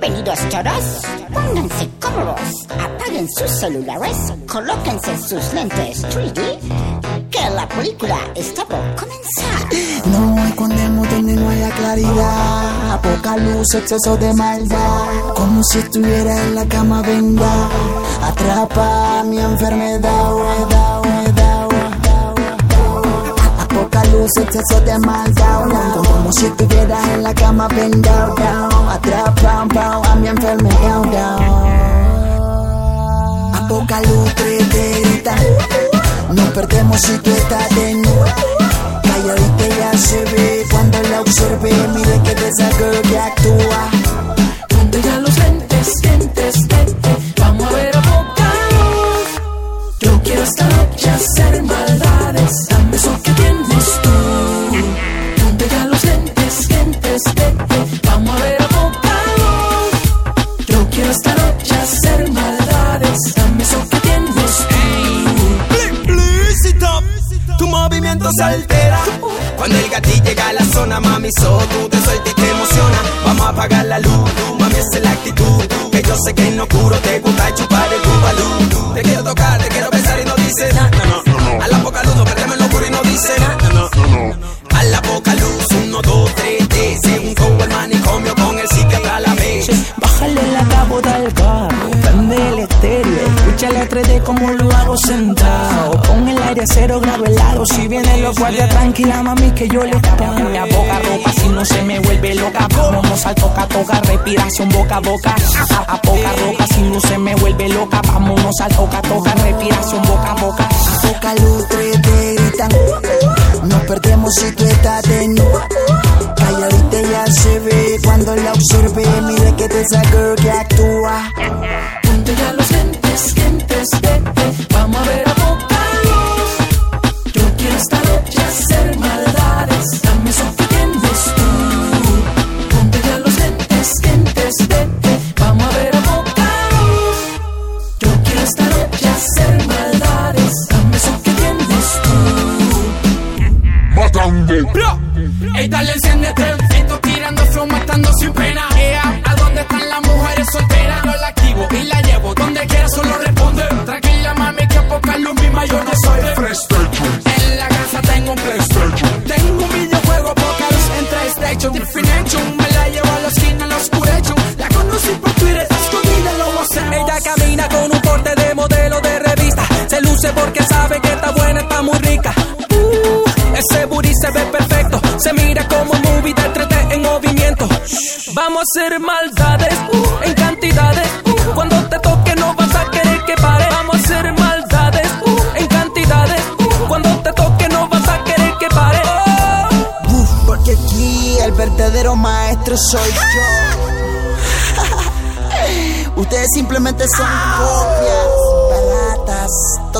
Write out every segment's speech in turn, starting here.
Bienvenidos todos. Pónganse cómodos. Apaguen sus celulares. Colóquense sus lentes 3D. Que la película está por comenzar. No escondemos donde no haya claridad. Poca luz, exceso de maldad. Como si estuviera en la cama, venga. Atrapa mi enfermedad, luz, exceso de maldad. Como si estuviera en la cama, venga. Atrapa a mi enfermedad. A poca luz, gritan. Nos perdemos si tú estás de nuevo. Calladita ya se ve cuando la observé. Mire que de que actúa. Movimiento se altera. Cuando el gatito llega a la zona, mami, so tú te suelta y te emociona. Vamos a apagar la luz, mami, esa es la actitud. Que yo sé que no curo, te gusta chupar 3D como lo hago sentado. Pon el aire a cero, grabo el aro, si vienen los guardias tranquila mami que yo le pago. A poca ropa si no se me vuelve loca, vámonos al toca toca, respiración boca a boca. A, poca ropa si no se me vuelve loca, vámonos al toca toca, respiración boca a boca. Poca luz, tres te gritan. Nos perdemos si tú estás de. Calladita ya se ve cuando la observé. Mire que de esa girl que actúa. Se mira como movie de 3D en movimiento. Vamos a hacer maldades uh, en cantidades. uh, cuando te toque no vas a querer que pare. Vamos a hacer maldades uh, en cantidades. cuando te toque no vas a querer que pare. Oh. Porque aquí el verdadero maestro soy yo. Ustedes simplemente son copias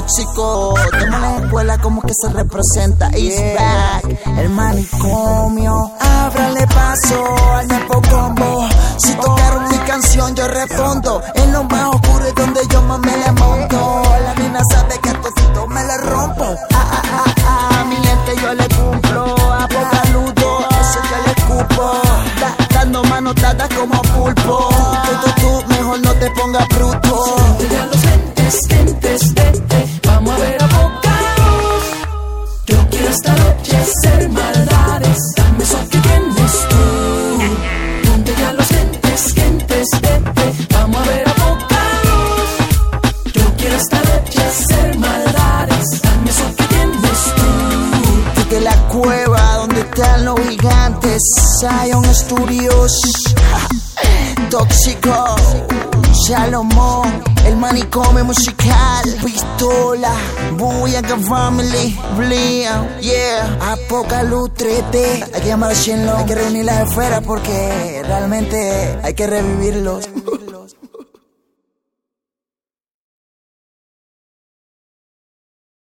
tóxico. Toma la escuela como que se representa. Is back, el manicomio. Ábrale paso al Nepo Combo. Si tocaron mi canción, yo respondo. En lo más oscuro es donde yo más me le monto. La mina sabe que a tocito me le rompo. Ah, ah, ah, ah, mi lente yo le cumplo. A poca ludo, eso yo le escupo. Da- dando manotadas como pulpo. Tú, tú, tú, mejor no te pongas bruto. Quiero esta noche hacer maldades, dame eso que tienes tú. Ponte ya los lentes, lentes, lentes, vamos a ver a luz. Yo quiero esta noche hacer maldades, dame eso que tienes tú. Desde la cueva donde están los gigantes, Zion Studios, Tóxico, Salomón, el manicomio musical, Pistola, Booyaka Family, Blian, yeah, Apocalipsis 3D, hay que llamar a Shenlong, hay que reunir las esferas porque realmente hay que revivirlos.